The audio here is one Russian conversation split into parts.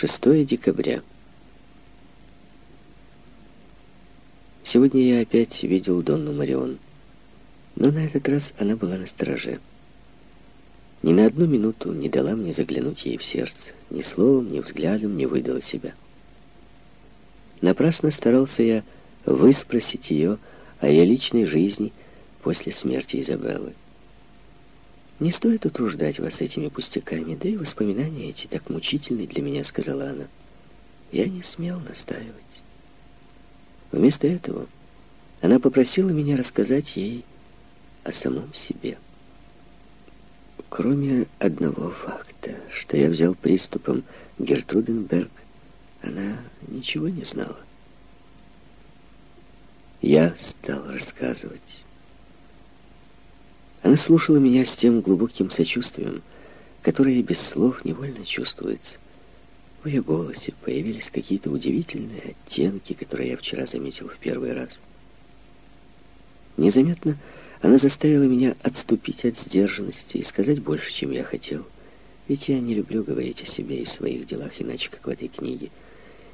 6 декабря. Сегодня я опять видел Донну Марион. Но на этот раз она была на стороже. Ни на одну минуту не дала мне заглянуть ей в сердце. Ни словом, ни взглядом не выдала себя. Напрасно старался я выспросить ее о ее личной жизни после смерти Изабеллы. «Не стоит утруждать вас этими пустяками, да и воспоминания эти так мучительны для меня», — сказала она. Я не смел настаивать. Вместо этого она попросила меня рассказать ей о самом себе. Кроме одного факта, что я взял приступом Гертруденберг, она ничего не знала. Я стал рассказывать. Она слушала меня с тем глубоким сочувствием, которое без слов невольно чувствуется. В ее голосе появились какие-то удивительные оттенки, которые я вчера заметил в первый раз. Незаметно она заставила меня отступить от сдержанности и сказать больше, чем я хотел. Ведь я не люблю говорить о себе и своих делах, иначе как в этой книге.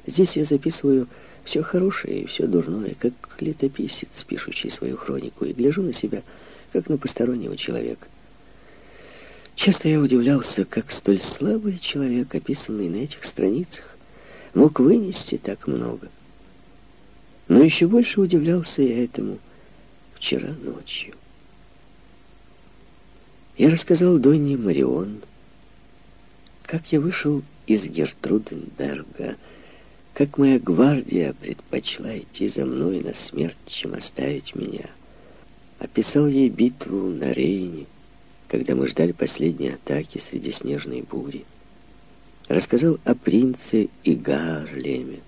Здесь я записываю все хорошее и все дурное, как летописец, пишущий свою хронику, и гляжу на себя, как на постороннего человека. Часто я удивлялся, как столь слабый человек, описанный на этих страницах, мог вынести так много. Но еще больше удивлялся я этому вчера ночью. Я рассказал Донне Марион, как я вышел из Гертруденберга, как моя гвардия предпочла идти за мной на смерть, чем оставить меня. Описал ей битву на Рейне, когда мы ждали последней атаки среди снежной бури. Рассказал о принце и Гарлеме.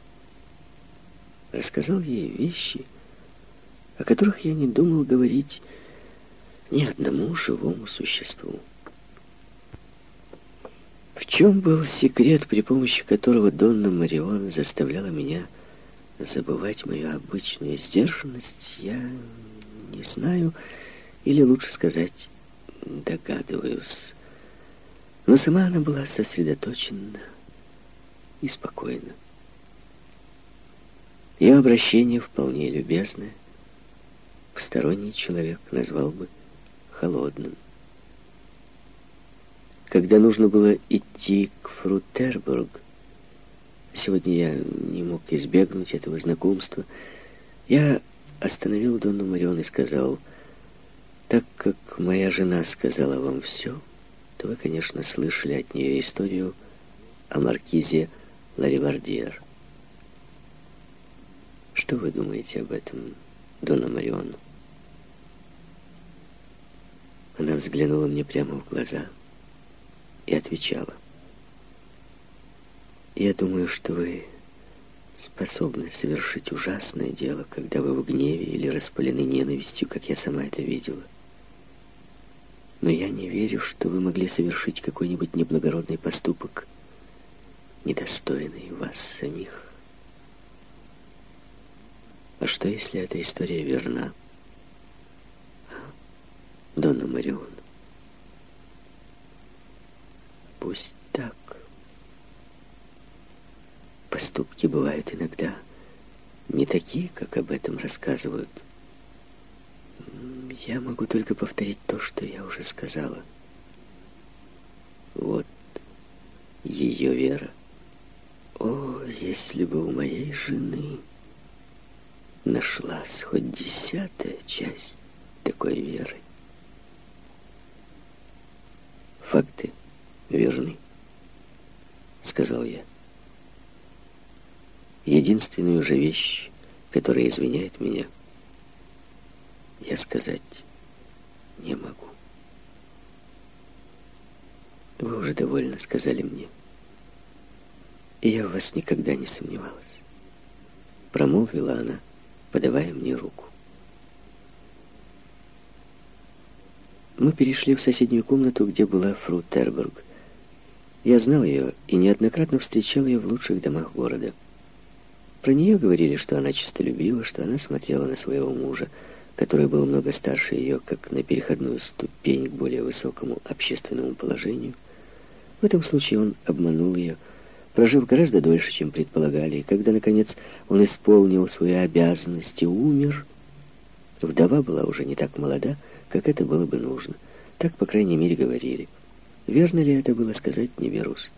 Рассказал ей вещи, о которых я не думал говорить ни одному живому существу. В чем был секрет, при помощи которого Донна Марион заставляла меня забывать мою обычную сдержанность, я не знаю, или лучше сказать, догадываюсь. Но сама она была сосредоточена и спокойна. Ее обращение вполне любезное. Посторонний человек назвал бы холодным. Когда нужно было идти к Фрутербург, сегодня я не мог избегнуть этого знакомства, я остановил Донну Марион и сказал, так как моя жена сказала вам все, то вы, конечно, слышали от нее историю о маркизе Ларивардьер. Что вы думаете об этом, Дона Марион? Она взглянула мне прямо в глаза и отвечала. Я думаю, что вы способны совершить ужасное дело, когда вы в гневе или распалены ненавистью, как я сама это видела. Но я не верю, что вы могли совершить какой-нибудь неблагородный поступок, недостойный вас самих. А что, если эта история верна? Донна Марион. Пусть так. Поступки бывают иногда не такие, как об этом рассказывают. Я могу только повторить то, что я уже сказала. Вот ее вера. О, если бы у моей жены нашлась хоть десятая часть такой веры. Факты верны, сказал я. Единственную же вещь, которая извиняет меня — я сказать не могу. Вы уже довольно сказали мне. И я в вас никогда не сомневалась. Промолвила она, подавая мне руку. Мы перешли в соседнюю комнату, где была фру Тербург. Я знал ее и неоднократно встречал ее в лучших домах города. Про нее говорили, что она честолюбива, что она смотрела на своего мужа, который был много старше ее, как на переходную ступень к более высокому общественному положению. В этом случае он обманул ее, прожив гораздо дольше, чем предполагали, и когда, наконец, он исполнил свои обязанности, умер, вдова была уже не так молода, как это было бы нужно. Так, по крайней мере, говорили. Верно ли это было сказать, не берусь.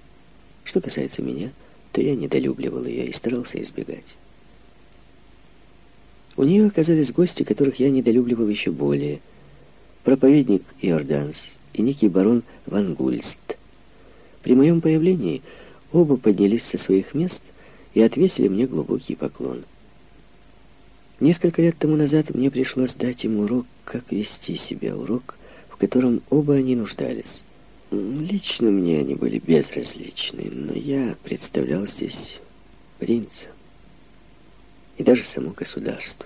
Что касается меня, то я недолюбливал ее и старался избегать. У нее оказались гости, которых я недолюбливал еще более. Проповедник Иорданс и некий барон Ван Гульст. При моем появлении оба поднялись со своих мест и отвесили мне глубокий поклон. Несколько лет тому назад мне пришлось дать им урок, как вести себя, урок, в котором оба они нуждались. Лично мне они были безразличны, но я представлял здесь принца и даже само государство.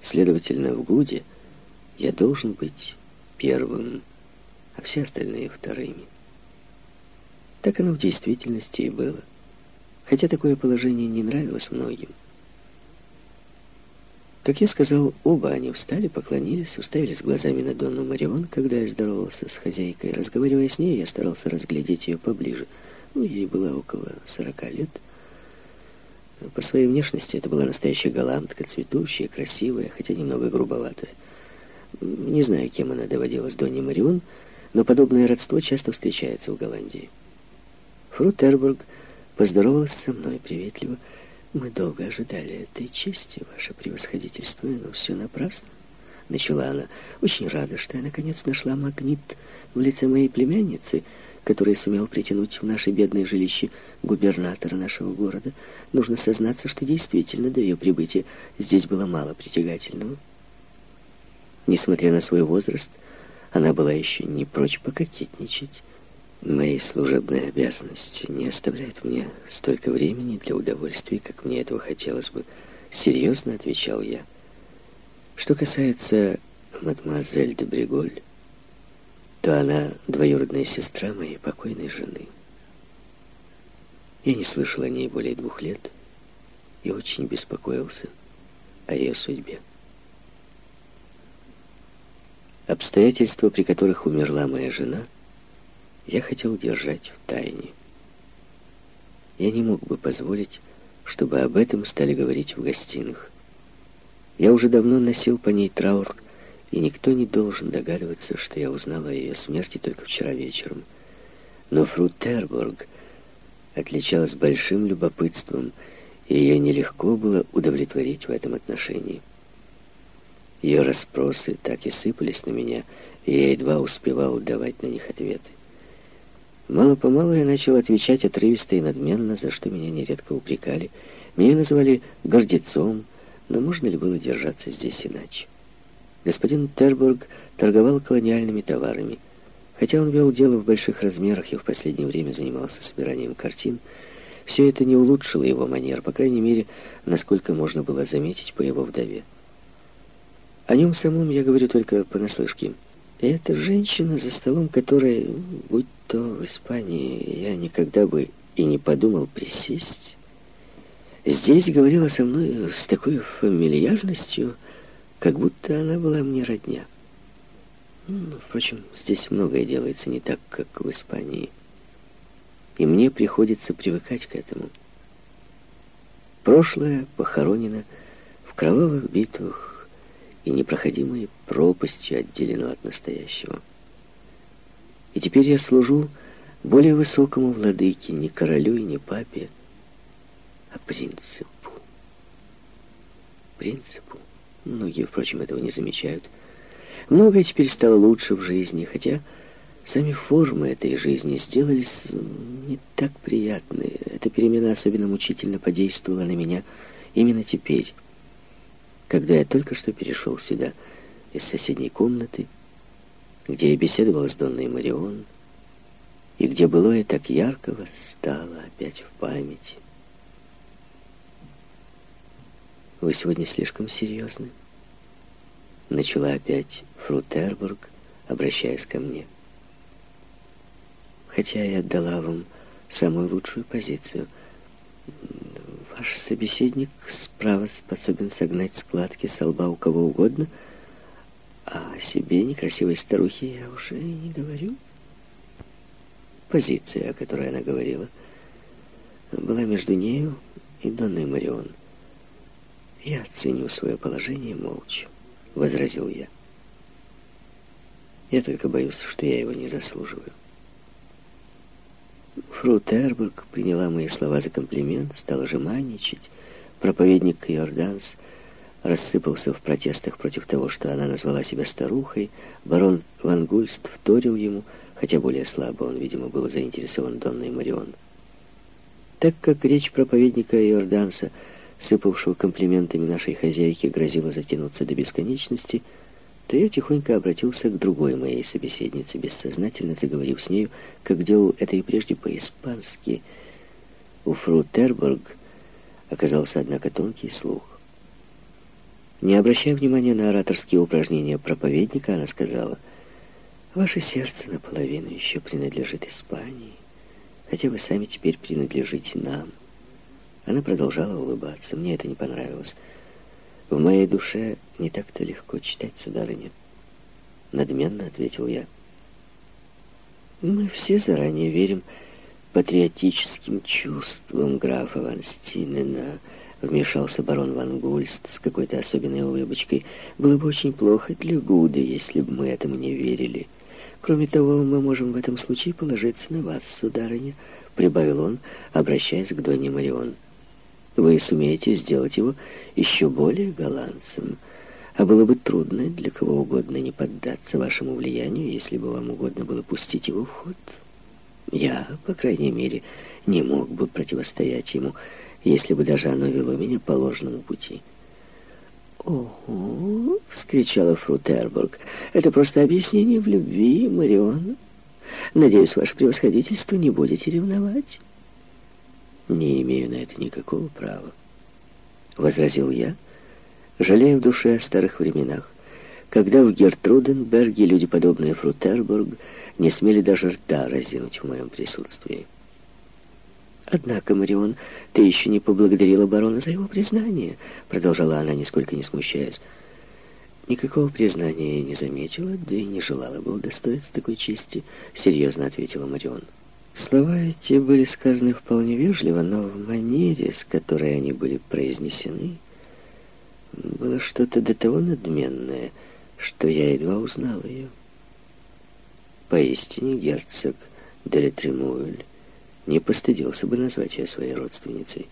Следовательно, в Гуде я должен быть первым, а все остальные вторыми. Так оно в действительности и было, хотя такое положение не нравилось многим. Как я сказал, оба они встали, поклонились, уставились глазами на Донну Марион, когда я здоровался с хозяйкой. Разговаривая с ней, я старался разглядеть ее поближе. Ну, ей было около сорока лет. По своей внешности это была настоящая голландка, цветущая, красивая, хотя немного грубоватая. Не знаю, кем она доводилась Донне Марион, но подобное родство часто встречается в Голландии. Фру Тербург поздоровалась со мной приветливо, мы долго ожидали этой чести, ваше превосходительство, но все напрасно. Начала она. Очень рада, что я наконец нашла магнит в лице моей племянницы, который сумел притянуть в наше бедное жилище губернатора нашего города. Нужно сознаться, что действительно до ее прибытия здесь было мало притягательного. Несмотря на свой возраст, она была еще не прочь пококетничать. Мои служебные обязанности не оставляют мне столько времени для удовольствий, как мне этого хотелось бы. Серьезно отвечал я. Что касается мадемуазель де Бриголь, то она двоюродная сестра моей покойной жены. Я не слышал о ней более двух лет и очень беспокоился о ее судьбе. Обстоятельства, при которых умерла моя жена, я хотел держать в тайне. Я не мог бы позволить, чтобы об этом стали говорить в гостиных. Я уже давно носил по ней траур, и никто не должен догадываться, что я узнал о ее смерти только вчера вечером. Но фру Тербург отличалась большим любопытством, и ее нелегко было удовлетворить в этом отношении. Ее расспросы так и сыпались на меня, и я едва успевал давать на них ответы. Мало-помалу я начал отвечать отрывисто и надменно, за что меня нередко упрекали. Меня называли гордецом, но можно ли было держаться здесь иначе? Господин Тербург торговал колониальными товарами. Хотя он вел дело в больших размерах и в последнее время занимался собиранием картин, все это не улучшило его манер, по крайней мере, насколько можно было заметить по его вдове. О нем самом я говорю только понаслышке. Эта женщина за столом, которая, будь то в Испании, я никогда бы и не подумал присесть, здесь говорила со мной с такой фамильярностью, как будто она была мне родня. Ну, впрочем, здесь многое делается не так, как в Испании. И мне приходится привыкать к этому. Прошлое похоронено в кровавых битвах, и непроходимой пропастью отделено от настоящего. И теперь я служу более высокому владыке, не королю и не папе, а принципу. Принципу. Многие, впрочем, этого не замечают. Многое теперь стало лучше в жизни, хотя сами формы этой жизни сделались не так приятны. Эта перемена особенно мучительно подействовала на меня именно теперь когда я только что перешел сюда из соседней комнаты, где я беседовал с Донной Марион, и где былое так ярко восстало опять в памяти. «Вы сегодня слишком серьезны», — начала опять Фру Тербург, обращаясь ко мне. «Хотя я отдала вам самую лучшую позицию — Ваш собеседник справа способен согнать складки со лба у кого угодно, а о себе, некрасивой старухе, я уже не говорю. позиция, о которой она говорила, была между нею и Донной Марион. «Я оценю свое положение молча», — возразил я. «Я только боюсь, что я его не заслуживаю». Фру Тербург приняла мои слова за комплимент, стала жеманничать. Проповедник Йорданс рассыпался в протестах против того, что она назвала себя старухой. Барон Ван Гульст вторил ему, хотя более слабо он, видимо, был заинтересован Донной Марион. Так как речь проповедника Иорданса, сыпавшего комплиментами нашей хозяйке, грозила затянуться до бесконечности, то я тихонько обратился к другой моей собеседнице, бессознательно заговорив с нею, как делал это и прежде по-испански. У фру Терборг оказался, однако, тонкий слух. Не обращая внимания на ораторские упражнения проповедника, она сказала, «Ваше сердце наполовину еще принадлежит Испании, хотя вы сами теперь принадлежите нам». Она продолжала улыбаться. Мне это не понравилось. В моей душе не так-то легко читать, сударыня. Надменно ответил я. Мы все заранее верим патриотическим чувствам графа Ван Стинена, вмешался барон Ван Гульст с какой-то особенной улыбочкой. Было бы очень плохо для Гуды, если бы мы этому не верили. Кроме того, мы можем в этом случае положиться на вас, сударыня, прибавил он, обращаясь к Доне Марион вы сумеете сделать его еще более голландцем. А было бы трудно для кого угодно не поддаться вашему влиянию, если бы вам угодно было пустить его в ход. Я, по крайней мере, не мог бы противостоять ему, если бы даже оно вело меня по ложному пути. «Ого!» — вскричала фру Тербург. «Это просто объяснение в любви, Марион. Надеюсь, ваше превосходительство не будете ревновать». «Не имею на это никакого права», — возразил я, жалея в душе о старых временах, когда в Гертруденберге люди, подобные Фрутербург, не смели даже рта разинуть в моем присутствии. «Однако, Марион, ты еще не поблагодарила барона за его признание», — продолжала она, нисколько не смущаясь. «Никакого признания я не заметила, да и не желала бы удостоиться такой чести», — серьезно ответила Марион. Слова эти были сказаны вполне вежливо, но в манере, с которой они были произнесены, было что-то до того надменное, что я едва узнал ее. Поистине герцог Делетремуэль не постыдился бы назвать ее своей родственницей.